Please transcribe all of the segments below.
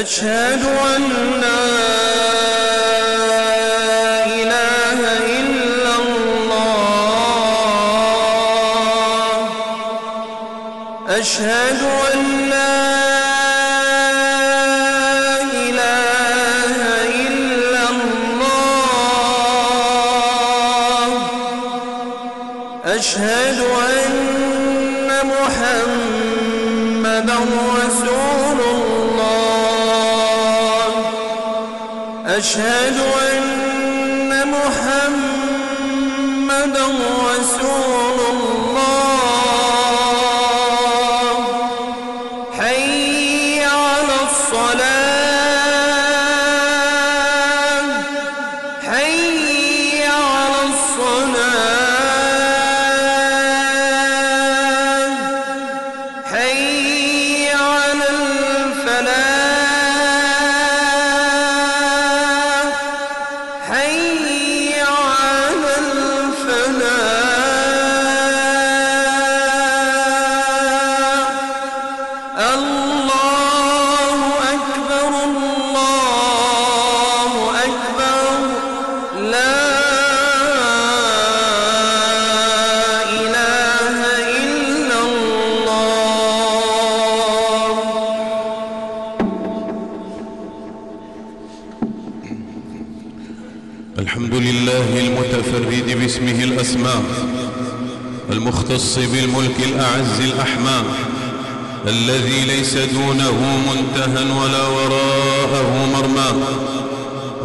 أشهد أن المختص بالملك الأعز الأحمى الذي ليس دونه منتهى ولا وراءه مرمى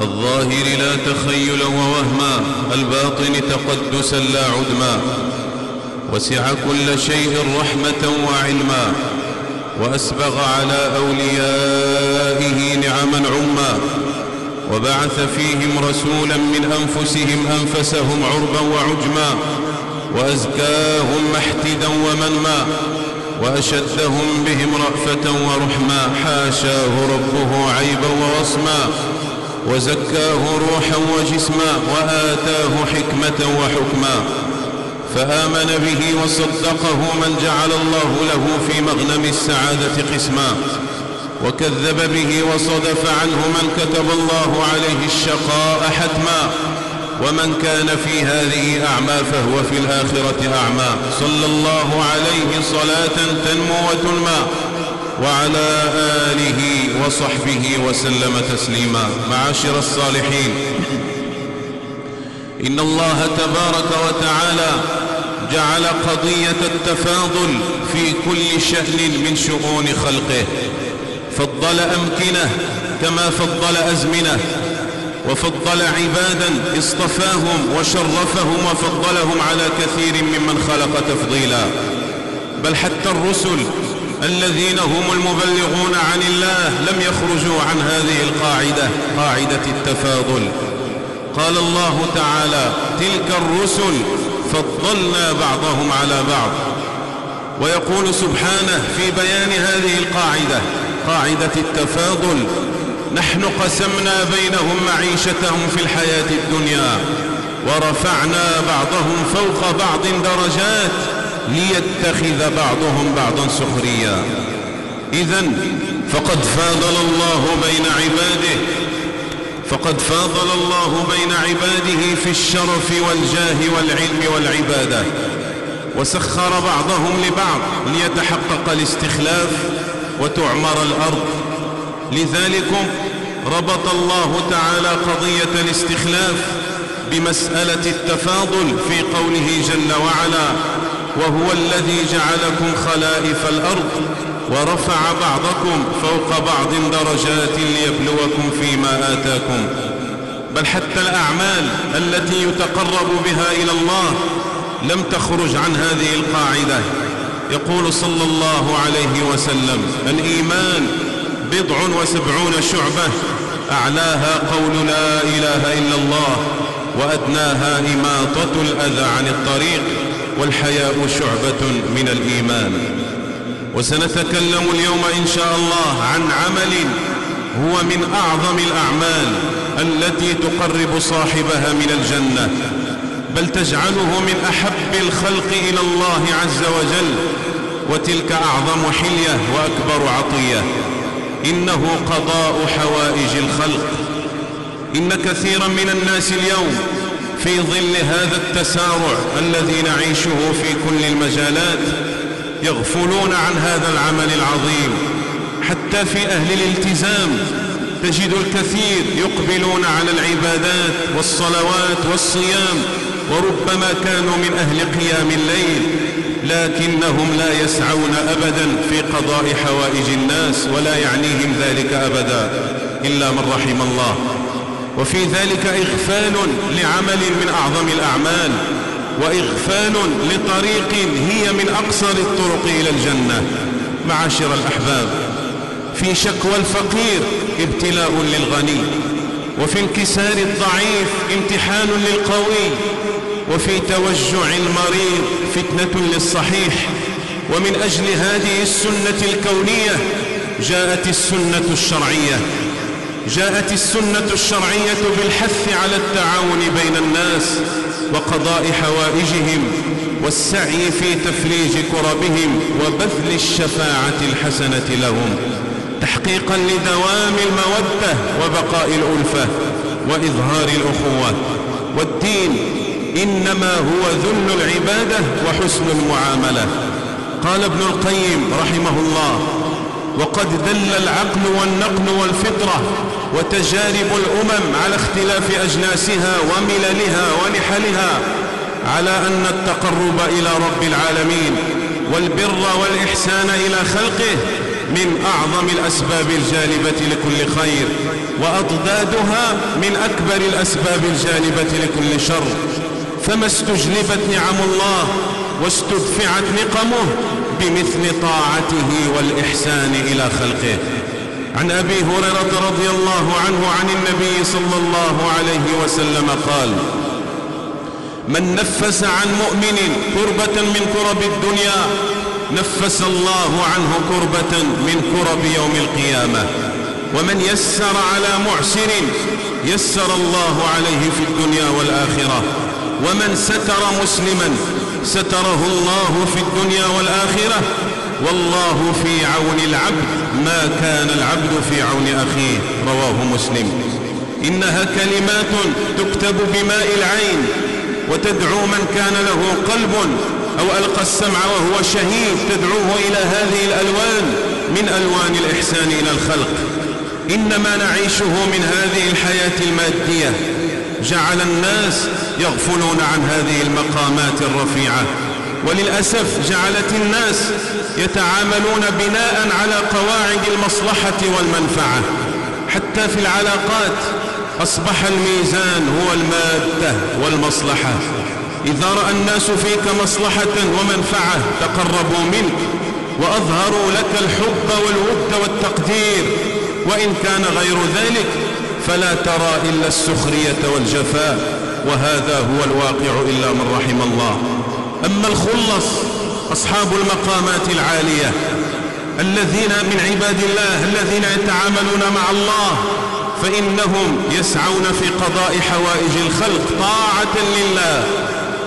الظاهر لا تخيلا ووهما الباطن تقدسا لا عدما. وسع كل شيء رحمة وعلما وأسبغ على أوليائه نعما عما. وبعث فيهم رسولا من أنفسهم أنفسهم عربا وعجما. وأزكاهم محتدا ومنما وأشدهم بهم رأفة ورحما حاشاه ربه عيبا ووصما وزكاه روحا وجسما وآتاه حكمة وحكما فآمن به وصدقه من جعل الله له في مغنم السعادة قسما وكذب به وصدف عنه من كتب الله عليه الشقاء حتما ومن كان في هذه أعمى فهو في الآخرة أعمى. صلى الله عليه صلاة تنمو وتنمى. وعلى آله وصحبه وسلم تسليما. معاشر الصالحين. إن الله تبارك وتعالى جعل قضية التفاضل في كل شأن من شؤون خلقه. فضل أمكنة كما فضل أزمنة. وفضل عبادا اصطفاهم وشرفهم وفضلهم على كثير ممن خلق تفضيلا. بل حتى الرسل الذين هم المبلغون عن الله لم يخرجوا عن هذه القاعدة قاعدة التفاضل. قال الله تعالى تلك الرسل فضلنا بعضهم على بعض. ويقول سبحانه في بيان هذه القاعدة قاعدة التفاضل نحن قسمنا بينهم معيشتهم في الحياة الدنيا ورفعنا بعضهم فوق بعض درجات ليتخذ بعضهم بعضا سخريا. إذا فقد فاضل الله بين عباده فقد فاضل الله بين عباده في الشرف والجاه والعلم والعبادة وسخر بعضهم لبعض ليتحقق الاستخلاف وتعمر الأرض. لذلك ربط الله تعالى قضية الاستخلاف بمسألة التفاضل في قوله جل وعلا وهو الذي جعلكم خلائف الأرض ورفع بعضكم فوق بعض درجات ليبلوكم فيما آتاكم. بل حتى الأعمال التي يتقرب بها إلى الله لم تخرج عن هذه القاعدة. يقول صلى الله عليه وسلم الإيمان بضع وسبعون شعبة أعلاها قول لا إله إلا الله وأدناها إماطة الأذى عن الطريق والحياء شعبة من الإيمان. وسنتكلم اليوم إن شاء الله عن عمل هو من أعظم الأعمال التي تقرب صاحبها من الجنة بل تجعله من أحب الخلق إلى الله عز وجل وتلك أعظم حلية وأكبر عطية. إنه قضاء حوائج الخلق. إن كثيرا من الناس اليوم في ظل هذا التسارع الذي نعيشه في كل المجالات يغفلون عن هذا العمل العظيم. حتى في أهل الالتزام تجد الكثير يقبلون على العبادات والصلوات والصيام وربما كانوا من أهل قيام الليل. لكنهم لا يسعون أبدا في قضاء حوائج الناس ولا يعنيهم ذلك أبدا إلا من رحم الله. وفي ذلك إغفال لعمل من أعظم الأعمال وإغفال لطريق هي من أقصر الطرق إلى الجنة. معاشر الأحباب في شكوى الفقير ابتلاء للغني وفي انكسار الضعيف امتحان للقوي. وفي توجع المريض فتنة للصحيح ومن أجل هذه السنة الكونية جاءت السنة الشرعية. جاءت السنة الشرعية بالحث على التعاون بين الناس وقضاء حوائجهم والسعي في تفريج كربهم وبذل الشفاعة الحسنة لهم تحقيقا لدوام المودة وبقاء الألفة وإظهار الأخوة والدين إنما هو ذل العبادة وحسن المعاملة. قال ابن القيم رحمه الله وقد دل العقل والنقل والفطرة وتجارب الأمم على اختلاف أجناسها ومللها ونحلها على أن التقرب إلى رب العالمين والبر والإحسان إلى خلقه من أعظم الأسباب الجالبة لكل خير وأضدادها من أكبر الأسباب الجالبة لكل شر. فما استجلبت نعم الله واستدفعت نقمه بمثل طاعته والإحسان إلى خلقه. عن أبي هريرة رضي الله عنه عن النبي صلى الله عليه وسلم قال من نفس عن مؤمن كربة من كرب الدنيا نفس الله عنه كربة من كرب يوم القيامة. ومن يسر على معسر يسر الله عليه في الدنيا والآخرة. ومن ستر مسلما ستره الله في الدنيا والآخرة والله في عون العبد ما كان العبد في عون أخيه رواه مسلم. إنها كلمات تكتب بماء العين وتدعو من كان له قلب أو ألقى السمع وهو شهيد تدعوه إلى هذه الألوان من ألوان الإحسان إلى الخلق. إنما نعيشه من هذه الحياة المادية. جعل الناس يغفلون عن هذه المقامات الرفيعة. وللأسف جعلت الناس يتعاملون بناء على قواعد المصلحة والمنفعة. حتى في العلاقات أصبح الميزان هو المادة والمصلحة. إذا رأى الناس فيك مصلحة ومنفعة تقربوا منك وأظهروا لك الحب والود والتقدير. وإن كان غير ذلك فلا ترى إلا السخرية والجفاء وهذا هو الواقع إلا من رحم الله. أما الخلص أصحاب المقامات العالية الذين من عباد الله الذين يتعاملون مع الله فإنهم يسعون في قضاء حوائج الخلق طاعة لله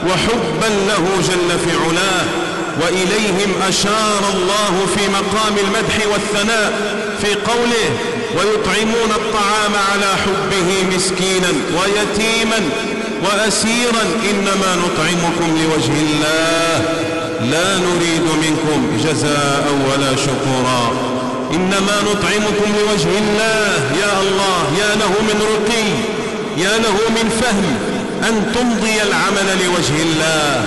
وحبا له جل في علاه وإليهم أشار الله في مقام المدح والثناء في قوله ويطعمون الطعام على حبه مسكينا ويتيما وأسيرا. إنما نطعمكم لوجه الله. لا نريد منكم جزاء ولا شكورا. إنما نطعمكم لوجه الله. يا الله يا له من رقي يا له من فهم. أن تمضي العمل لوجه الله.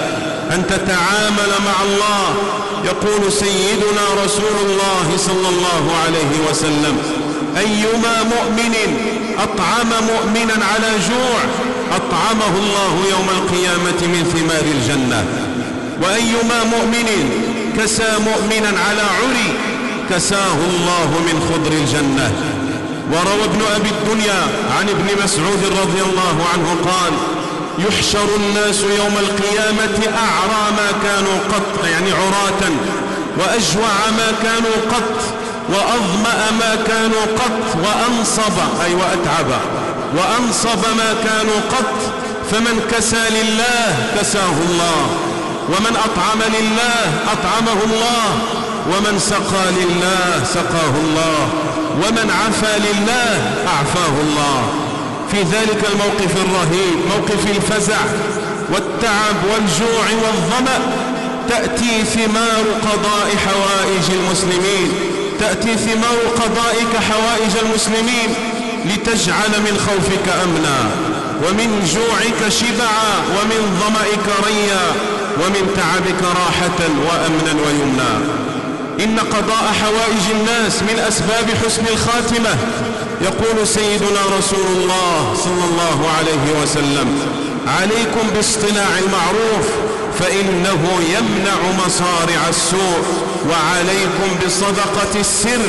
أن تتعامل مع الله. يقول سيدنا رسول الله صلى الله عليه وسلم أيما مؤمن أطعم مؤمنا على جوع أطعمه الله يوم القيامة من ثمار الجنة. وأيما مؤمن كسى مؤمنا على عري كساه الله من خضر الجنة. وروى ابن أبي الدنيا عن ابن مسعود رضي الله عنه قال يحشر الناس يوم القيامة أعرى ما كانوا قط يعني عراة وأجوع ما كانوا قط وأظمأ ما كانوا قط وأنصب أي وأتعب. وأنصب ما كانوا قط فمن كسى لله كساه الله. ومن أطعم لله أطعمه الله. ومن سقى لله سقاه الله. ومن عفا لله أعفاه الله. في ذلك الموقف الرهيب موقف الفزع والتعب والجوع والظمأ تأتي ثمار قضاء حوائج المسلمين. تأتي ثمار قضائك حوائج المسلمين لتجعل من خوفك أمنا ومن جوعك شبعا ومن ظمئك ريا ومن تعبك راحة وأمنا ويمنا. إن قضاء حوائج الناس من أسباب حسن الخاتمة يقول سيدنا رسول الله صلى الله عليه وسلم عليكم باصطناع المعروف فإنه يمنع مصارع السوء وعليكم بصدقة السر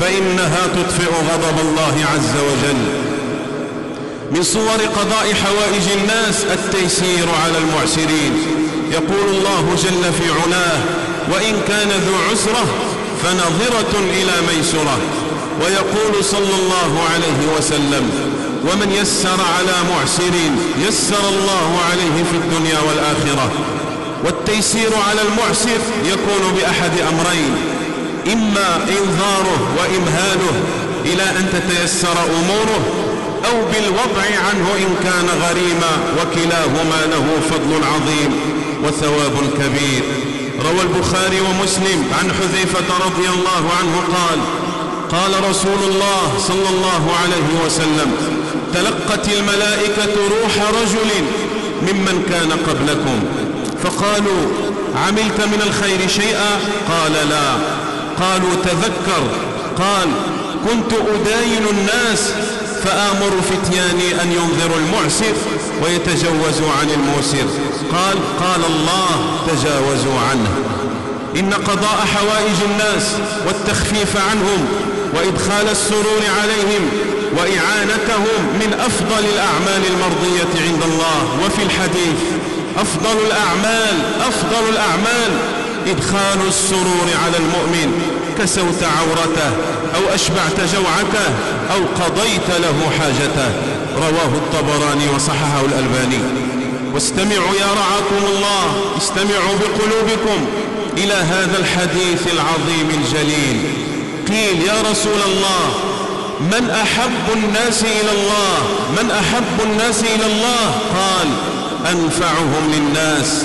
فإنها تطفئ غضب الله عز وجل. من صور قضاء حوائج الناس التيسير على المعسرين. يقول الله جل في علاه وإن كان ذو عسرة فنظرة إلى ميسرة ويقول صلى الله عليه وسلم ومن يسر على معسر يسر الله عليه في الدنيا والآخرة والتيسير على المعسر يكون بأحد أمرين إما إنذاره وإمهاله إلى أن تتيسر أموره أو بالوضع عنه إن كان غريما وكلاهما له فضل عظيم وثواب كبير. روى البخاري ومسلم عن حذيفة رضي الله عنه قال قال رسول الله صلى الله عليه وسلم تلقت الملائكة روح رجل ممن كان قبلكم. فقالوا عملت من الخير شيئا؟ قال لا. قالوا تذكر. قال كنت أداين الناس فآمر فتياني أن ينظروا المعسر ويتجوزوا عن الموسر. قال قال الله تجاوزوا عنه. إن قضاء حوائج الناس والتخفيف عنهم وإدخال السرور عليهم وإعانتهم من أفضل الأعمال المرضية عند الله. وفي الحديث أفضل الأعمال أفضل الأعمال. إدخال السرور على المؤمن كسوت عورته أو أشبعت جوعته أو قضيت له حاجته. رواه الطبراني وصححه الألباني. واستمعوا يا رعاكم الله استمعوا بقلوبكم إلى هذا الحديث العظيم الجليل. قيل يا رسول الله من أحب الناس إلى الله؟ من أحب الناس إلى الله؟ قال أنفعهم للناس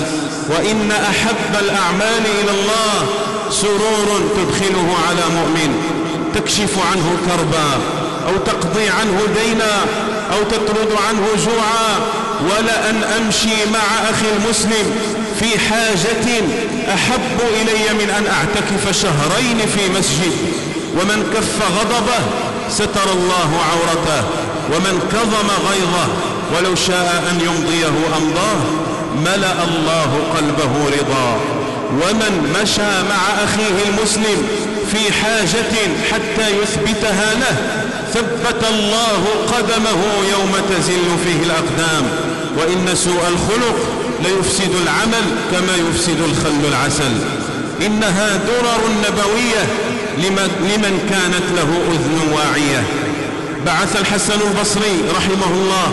وإن أحب الأعمال إلى الله سرور تدخله على مؤمن تكشف عنه كربا أو تقضي عنه دينا أو تطرد عنه جوعا ولأن أمشي مع أخي المسلم في حاجة أحب إلي من أن أعتكف شهرين في مسجد ومن كف غضبه ستر الله عورته ومن كظم غيظه ولو شاء أن يمضيه أمضاه ملأ الله قلبه رضا ومن مشى مع أخيه المسلم في حاجة حتى يثبتها له ثبت الله قدمه يوم تزل فيه الأقدام. وإن سوء الخلق ليفسد العمل كما يفسد الخل العسل. إنها درر نبوية لمن كانت له أذن واعية. بعث الحسن البصري رحمه الله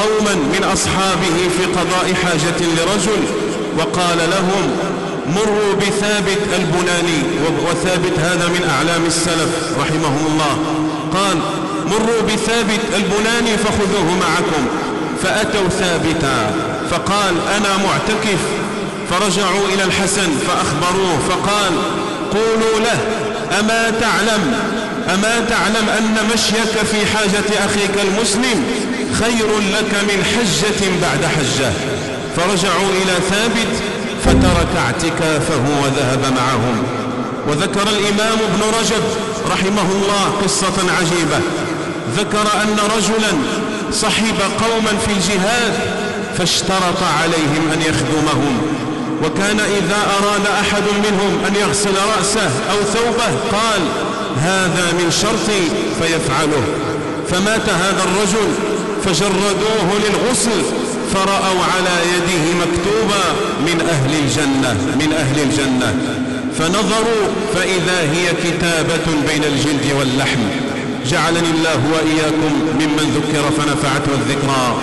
قوما من أصحابه في قضاء حاجة لرجل وقال لهم مروا بثابت البناني وثابت هذا من أعلام السلف رحمهم الله. قال مروا بثابت البناني فخذوه معكم. فأتوا ثابتا فقال أنا معتكف. فرجعوا إلى الحسن فأخبروه فقال قولوا له أما تعلم أما تعلم أن مشيك في حاجة أخيك المسلم؟ خير لك من حجة بعد حجة. فرجعوا إلى ثابت فترك اعتكافه وذهب معهم. وذكر الإمام ابن رجب رحمه الله قصة عجيبة. ذكر أن رجلا صحب قوما في الجهاد فاشترط عليهم أن يخدمهم. وكان إذا أراد أحد منهم أن يغسل رأسه أو ثوبه قال هذا من شرطي فيفعله. فمات هذا الرجل فجردوه للغسل فرأوا على يده مكتوبا من أهل الجنة من أهل الجنة. فنظروا فإذا هي كتابة بين الجلد واللحم. جعلني الله وإياكم ممن ذكر فنفعته الذكرى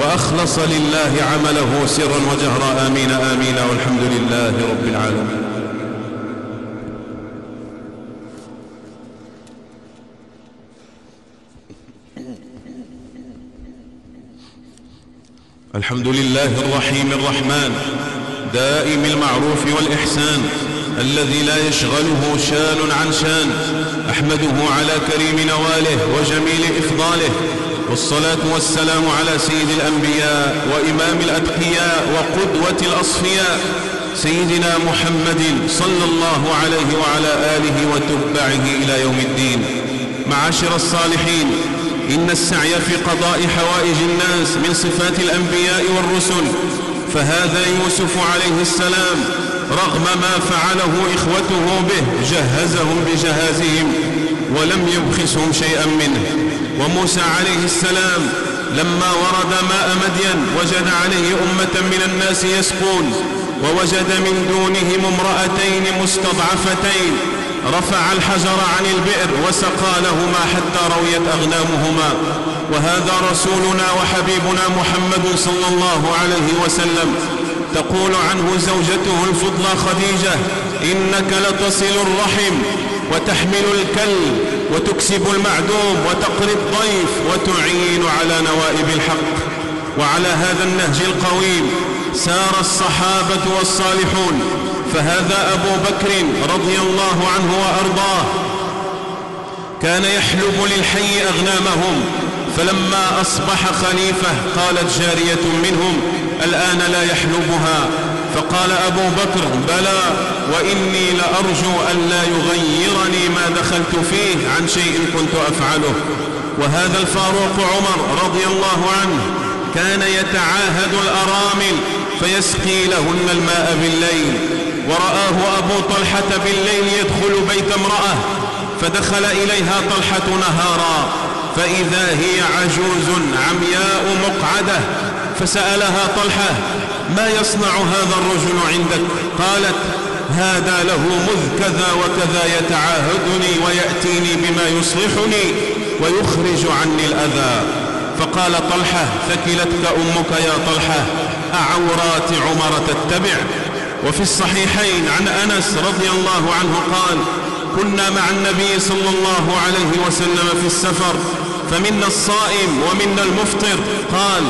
وأخلص لله عمله سرا وجهرا. آمين آمين والحمد لله رب العالمين. الحمد لله الرحيم الرحمن دائم المعروف والإحسان الذي لا يشغله شان عن شان أحمده على كريم نواله وجميل إفضاله والصلاة والسلام على سيد الأنبياء وإمام الأتقياء وقدوة الأصفياء سيدنا محمد صلى الله عليه وعلى آله وتبعه إلى يوم الدين معاشر الصالحين إن السعي في قضاء حوائج الناس من صفات الأنبياء والرسل فهذا يوسف عليه السلام رغم ما فعله إخوته به جهزهم بجهازهم ولم يبخسهم شيئا منه. وموسى عليه السلام لما ورد ماء مدين وجد عليه أمة من الناس يسقون ووجد من دونهم امرأتين مستضعفتين رفع الحجر عن البئر وسقى لهما حتى رويت أغنامهما. وهذا رسولنا وحبيبنا محمد صلى الله عليه وسلم. تقول عنه زوجته الفضلى خديجة إنك لتصل الرحم وتحمل الكل وتكسب المعدوم وتقري الضيف وتعين على نوائب الحق. وعلى هذا النهج القويم سار الصحابة والصالحون. فهذا أبو بكر رضي الله عنه وأرضاه. كان يحلب للحي أغنامهم فلما أصبح خليفة قالت جارية منهم الآن لا يحلبها. فقال أبو بكر بلى وإني لأرجو أن لا يغيرني ما دخلت فيه عن شيء كنت أفعله. وهذا الفاروق عمر رضي الله عنه كان يتعاهد الأرامل فيسقي لهن الماء بالليل. ورآه أبو طلحة بالليل يدخل بيت امرأة فدخل إليها طلحة نهارا فإذا هي عجوز عمياء مقعدة فسألها طلحة ما يصنع هذا الرجل عندك؟ قالت هذا له مذ كذا وكذا يتعاهدني ويأتيني بما يصلحني ويخرج عني الأذى. فقال طلحة ثكلتك أمك يا طلحة أعورات عمر تتبع؟ وفي الصحيحين عن أنس رضي الله عنه قال كنا مع النبي صلى الله عليه وسلم في السفر فمنا الصائم ومنا المفطر. قال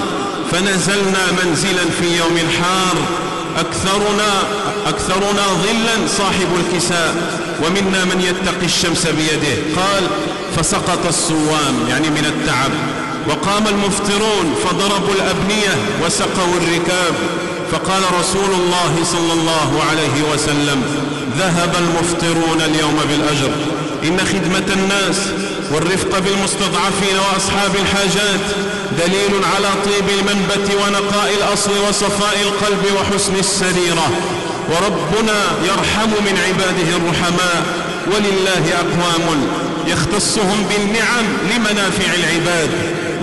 فنزلنا منزلا في يوم حار أكثرنا, أكثرنا ظلا صاحب الكساء ومنا من يتقي الشمس بيده. قال فسقط الصوام يعني من التعب وقام المفطرون فضربوا الأبنية وسقوا الركاب. فقال رسول الله صلى الله عليه وسلم ذهب المفطرون اليوم بالأجر إن خدمة الناس والرفق بالمستضعفين وأصحاب الحاجات دليل على طيب المنبت ونقاء الأصل وصفاء القلب وحسن السريرة وربنا يرحم من عباده الرحماء ولله أقوام يختصهم بالنعم لمنافع العباد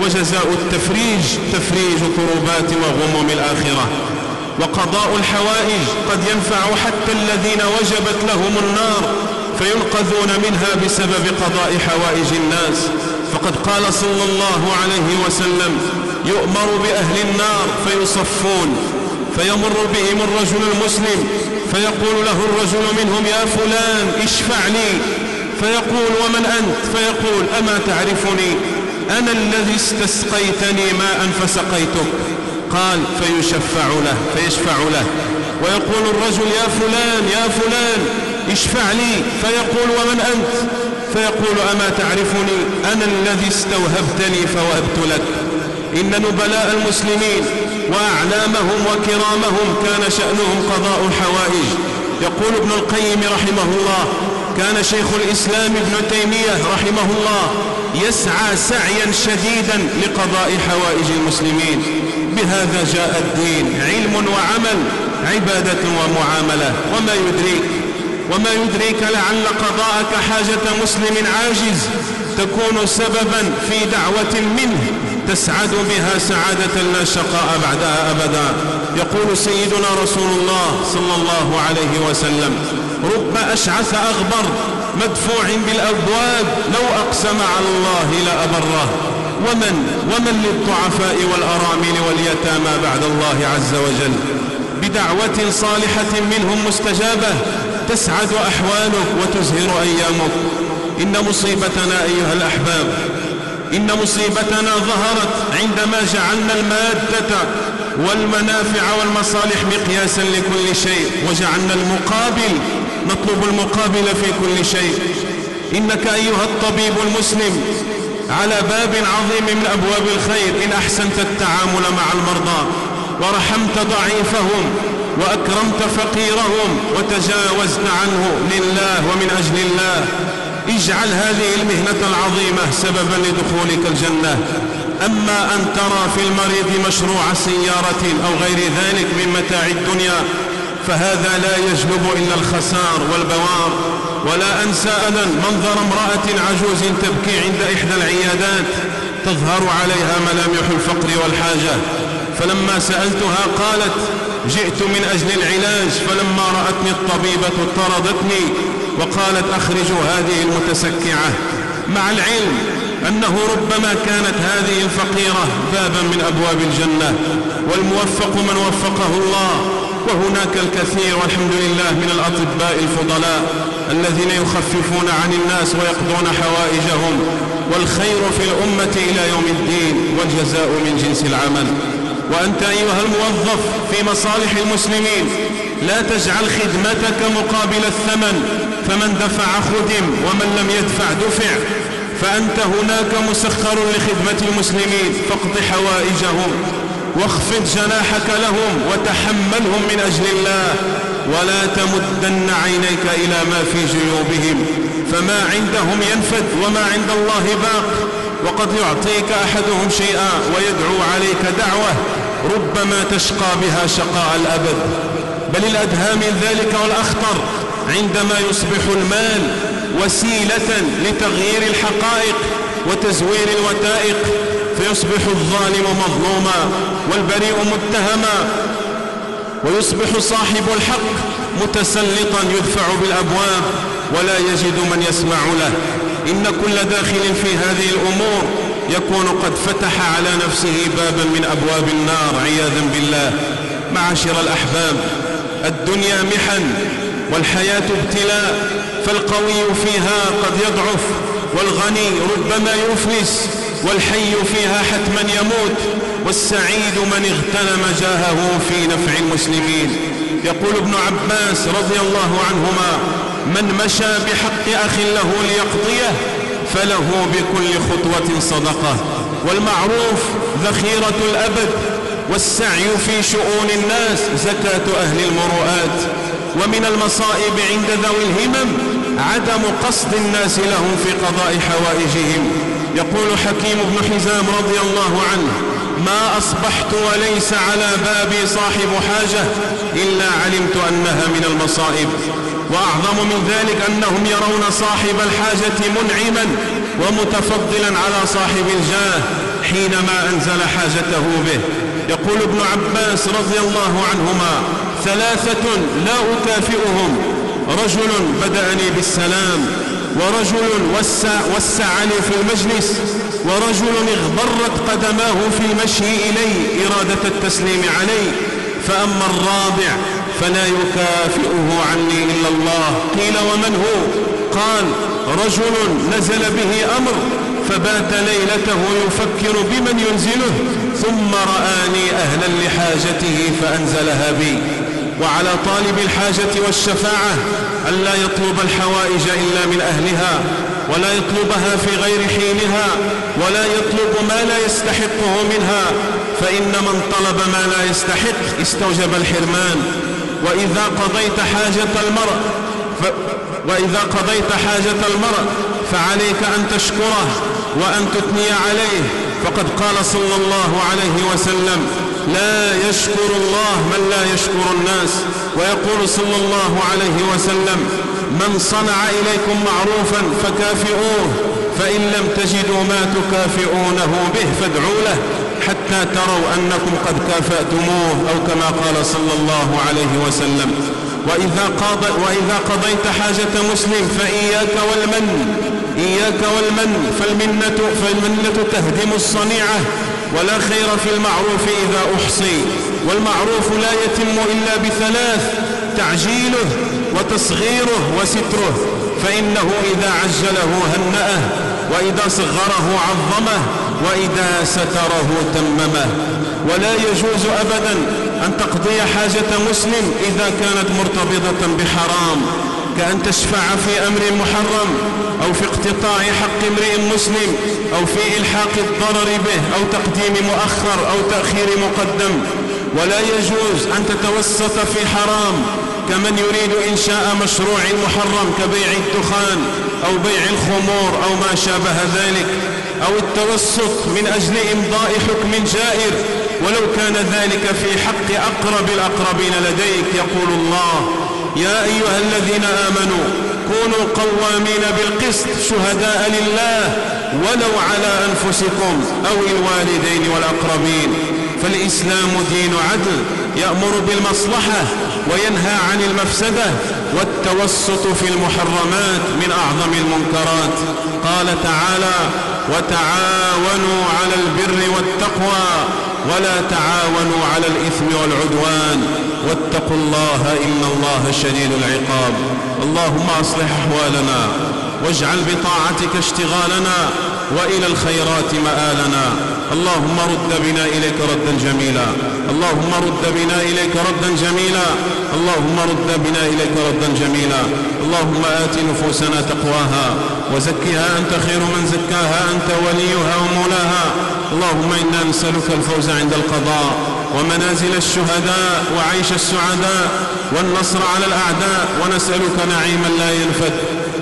وجزاء التفريج تفريج كربات وغموم الآخرة. وقضاء الحوائج قد ينفع حتى الذين وجبت لهم النار فينقذون منها بسبب قضاء حوائج الناس. فقد قال صلى الله عليه وسلم يؤمر بأهل النار فيصفون فيمر بهم الرجل المسلم فيقول له الرجل منهم يا فلان اشفع لي. فيقول ومن أنت؟ فيقول أما تعرفني؟ أنا الذي استسقيتني ماء فسقيتك. قال فيشفع له فيشفع له. ويقول الرجل يا فلان يا فلان اشفع لي. فيقول ومن أنت؟ فيقول أما تعرفني؟ أنا الذي استوهبتني فوهبت لك. إن نبلاء المسلمين وأعلامهم وكرامهم كان شأنهم قضاء الحوائج. يقول ابن القيم رحمه الله كان شيخ الإسلام ابن تيمية رحمه الله يسعى سعيا شديدا لقضاء حوائج المسلمين. بهذا جاء الدين. علم وعمل عبادة ومعاملة. وما يدريك وما يدريك لعل قضاءك حاجة مسلم عاجز. تكون سببا في دعوة منه. تسعد بها سعادة لا شقاء بعدها أبدا. يقول سيدنا رسول الله صلى الله عليه وسلم رب أشعث أغبر مدفوع بالأبواب لو أقسم على الله لأبره. ومن ومن للضعفاء والأرامل واليتامى بعد الله عز وجل بدعوة صالحة منهم مستجابة تسعد أحوالك وتزهر أيامك. إن مصيبتنا أيها الأحباب إن مصيبتنا ظهرت عندما جعلنا المادة والمنافع والمصالح مقياسا لكل شيء وجعلنا المقابل نطلب المقابل في كل شيء. إنك أيها الطبيب المسلم على باب عظيم من أبواب الخير. إن أحسنت التعامل مع المرضى ورحمت ضعيفهم وأكرمت فقيرهم وتجاوزت عنه لله ومن أجل الله. اجعل هذه المهنة العظيمة سببا لدخولك الجنة. أما أن ترى في المريض مشروع سيارة أو غير ذلك من متاع الدنيا فهذا لا يجلب إلا الخسار والبوار. ولا أنسى أنا منظر امرأة عجوز تبكي عند إحدى العيادات تظهر عليها ملامح الفقر والحاجة. فلما سألتها قالت جئت من أجل العلاج فلما رأتني الطبيبة طردتني وقالت أخرجوا هذه المتسكعة. مع العلم أنه ربما كانت هذه الفقيرة بابا من أبواب الجنة. والموفق من وفقه الله. وهناك الكثير والحمد لله من الأطباء الفضلاء الذين يخففون عن الناس ويقضون حوائجهم والخير في الأمة إلى يوم الدين والجزاء من جنس العمل. وأنت أيها الموظف في مصالح المسلمين لا تجعل خدمتك مقابل الثمن فمن دفع خدم ومن لم يدفع دفع. فأنت هناك مسخر لخدمة المسلمين فاقض حوائجهم واخفض جناحك لهم وتحملهم من أجل الله. ولا تمدن عينيك إلى ما في جيوبهم فما عندهم ينفد وما عند الله باق. وقد يعطيك أحدهم شيئا ويدعو عليك دعوة ربما تشقى بها شقاء الأبد. بل الأدهى من ذلك والأخطر عندما يصبح المال وسيلة لتغيير الحقائق وتزوير الوثائق فيصبح الظالم مظلوما والبريء متهما. ويصبح صاحب الحق متسلطا يدفع بالأبواب ولا يجد من يسمع له. إن كل داخل في هذه الأمور يكون قد فتح على نفسه بابا من أبواب النار عياذا بالله. معاشر الأحباب الدنيا محن والحياة ابتلاء فالقوي فيها قد يضعف والغني ربما يفلس والحي فيها حتما يموت. والسعيد من اغتنم جاهه في نفع المسلمين. يقول ابن عباس رضي الله عنهما من مشى بحق أخ له ليقضيه فله بكل خطوة صدقة. والمعروف ذخيرة الأبد والسعي في شؤون الناس زكاة أهل المروءات. ومن المصائب عند ذوي الهمم عدم قصد الناس لهم في قضاء حوائجهم. يقول حكيم بن حزام رضي الله عنه ما أصبحت وليس على بابي صاحب حاجة إلا علمت أنها من المصائب. وأعظم من ذلك أنهم يرون صاحب الحاجة منعما ومتفضلا على صاحب الجاه حينما أنزل حاجته به. يقول ابن عباس رضي الله عنهما ثلاثة لا أكافئهم. رجل بدأني بالسلام ورجل وسع, وسع لي في المجلس ورجل اغبرت قدماه في المشي إلي إرادة التسليم علي فأما الرابع فلا يكافئه عني إلا الله. قيل ومن هو؟ قال رجل نزل به أمر فبات ليلته يفكر بمن ينزله ثم رآني أهلا لحاجته فأنزلها بي. وعلى طالب الحاجة والشفاعة ألا يطلب الحوائج إلا من أهلها ولا يطلبها في غير حينها ولا يطلب ما لا يستحقه منها فإن من طلب ما لا يستحق استوجب الحرمان. وإذا قضيت حاجة المرء ف... وإذا قضيت حاجة المرء فعليك أن تشكره وأن تثني عليه. فقد قال صلى الله عليه وسلم لا يشكر الله من لا يشكر الناس. ويقول صلى الله عليه وسلم من صنع إليكم معروفا فكافئوه. فإن لم تجدوا ما تكافئونه به فادعوا له حتى تروا أنكم قد كافأتموه أو كما قال صلى الله عليه وسلم. وإذا, قض وإذا قضيت حاجة مسلم فإياك والمن إياك والمن فالمنة, فالمنة تهدم الصنيعة ولا خير في المعروف إذا أحصي. والمعروف لا يتم إلا بثلاث تعجيله وتصغيره وستره. فإنه إذا عجله هنأه. وإذا صغره عظمه وإذا ستره تممه. ولا يجوز أبدا أن تقضي حاجة مسلم إذا كانت مرتبطة بحرام كأن تشفع في أمر محرم أو في اقتطاع حق امرئ مسلم أو في إلحاق الضرر به أو تقديم مؤخر أو تأخير مقدم. ولا يجوز أن تتوسط في حرام كمن يريد إنشاء مشروع محرم كبيع الدخان. أو بيع الخمور أو ما شابه ذلك أو التوسط من أجل إمضاء حكم جائر ولو كان ذلك في حق أقرب الأقربين لديك يقول الله. يا أيها الذين آمنوا كونوا قوامين بالقسط شهداء لله ولو على أنفسكم أو الوالدين والأقربين. فالإسلام دين عدل يأمر بالمصلحة وينهى عن المفسدة والتوسط في المحرمات من أعظم المنكرات. قال تعالى وتعاونوا على البر والتقوى ولا تعاونوا على الإثم والعدوان. واتقوا الله إن الله شديد العقاب. اللهم أصلح أحوالنا واجعل بطاعتك اشتغالنا وإلى الخيرات مآلنا. اللهم رد بنا إليك ردا جميلا. اللهم رد بنا إليك ردا جميلا. اللهم رد بنا إليك ردا جميلا. اللهم آت نفوسنا تقواها. وزكها أنت خير من زكاها. أنت وليها ومولاها. اللهم إنا نسألك الفوز عند القضاء. ومنازل الشهداء. وعيش السعداء. والنصر على الأعداء. ونسألك نعيما لا ينفد.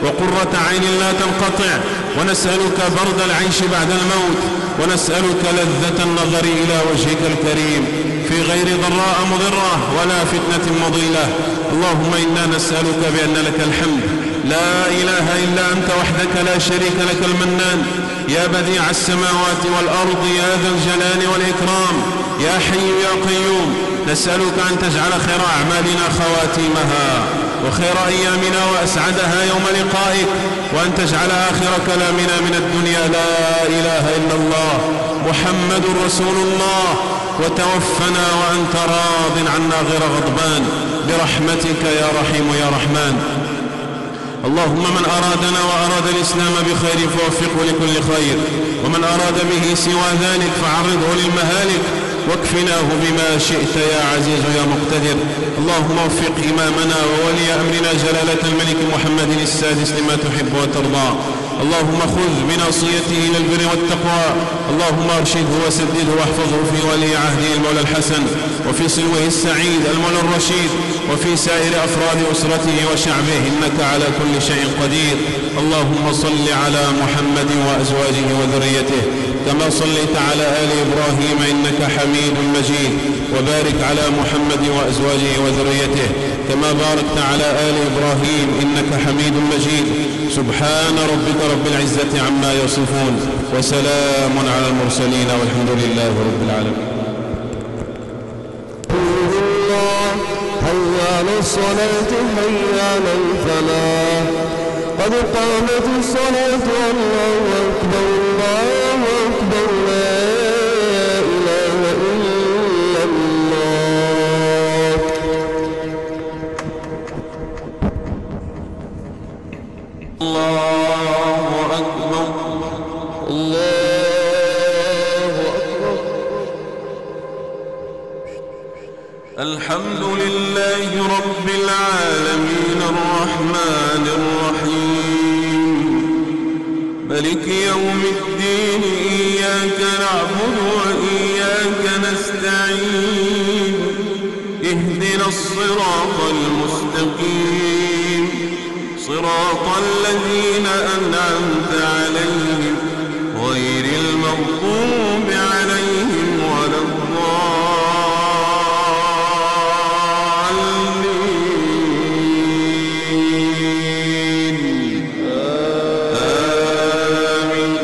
وقرة عين لا تنقطع. ونسألك برد العيش بعد الموت. ونسألك لذة النظر إلى وجهك الكريم. في غير ضراء مضرة ولا فتنة مضلة. اللهم إنا نسألك بأن لك الحمد. لا إله إلا أنت وحدك لا شريك لك المنان. يا بديع السماوات والأرض يا ذا الجلال والإكرام يا حي يا قيوم نسألك أن تجعل خير أعمالنا خواتيمها وخير أيامنا وأسعدها يوم لقائك وأن تجعل آخر كلامنا من الدنيا. لا إله إلا الله. محمد رسول الله. وتوفنا وأنت راض عنا غير غضبان. برحمتك يا رحيم يا رحمن. اللهم من أرادنا وأراد الإسلام بخير فوفقه لكل خير. ومن أراد به سوى ذلك فعرضه للمهالك. واكفناه بما شئت يا عزيز يا مقتدر. اللهم وفق إمامنا وولي أمرنا جلالة الملك محمد السادس لما تحب وترضى. اللهم خذ بناصيته إلى البر والتقوى. اللهم أرشده وسدده واحفظه في ولي عهده المولى الحسن وفي سلوه السعيد المولى الرشيد وفي سائر أفراد أسرته وشعبه إنك على كل شيء قدير. اللهم صل على محمد وأزواجه وذريته كما صليت على آل إبراهيم إنك حميد مجيد. وبارك على محمد وأزواجه وذريته كما باركت على آل إبراهيم إنك حميد مجيد. سبحان ربك رب العزة عما يصفون وسلام على المرسلين والحمد لله رب العالمين. هيا على الصلاة هيا على قد قامت الصلاة الله أكبر الله. المستقيم صراط الذين أنعمت عليهم غير المغضوب عليهم ولا الضالين. آمين.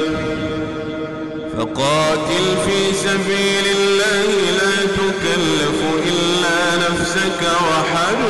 فقاتل في سبيل الله لا تكلف إلا نفسك وحرض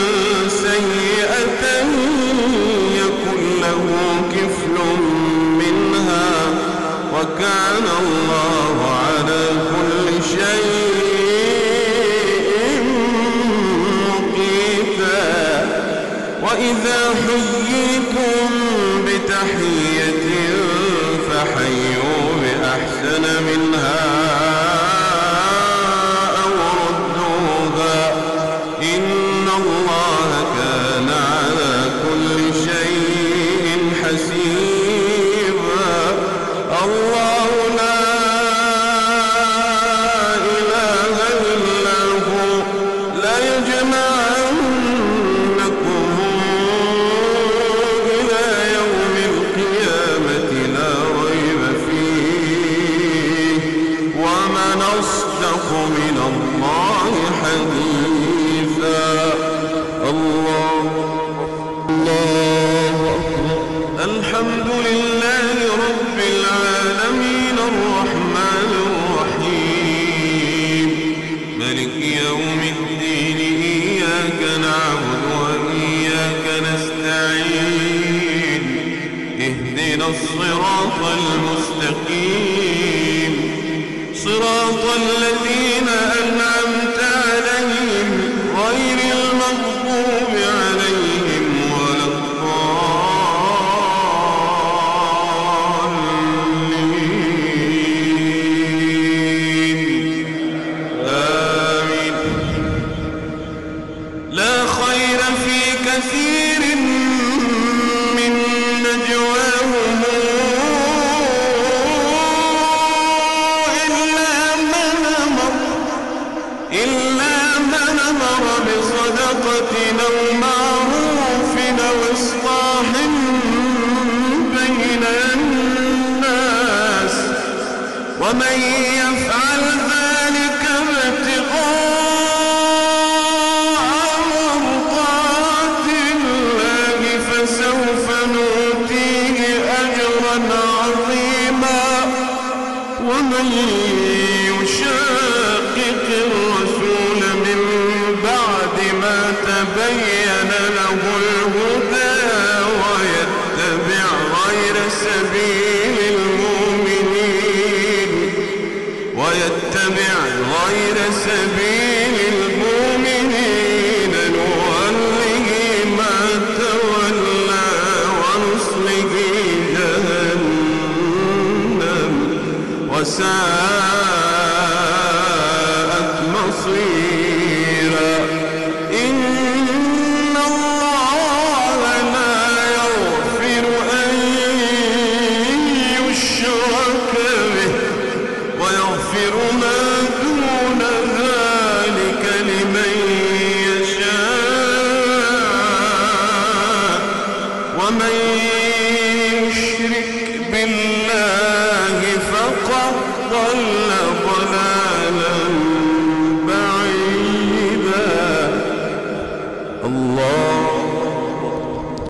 وكان الله على كل شيء مقيتا. وإذا حييتم بتحية فحيوا بأحسن منها. تبين له الهدى ويتبع غير سبيل المؤمنين. ويتبع غير سبيل المؤمنين. نوله ما تولى ونصله جهنم. وساءت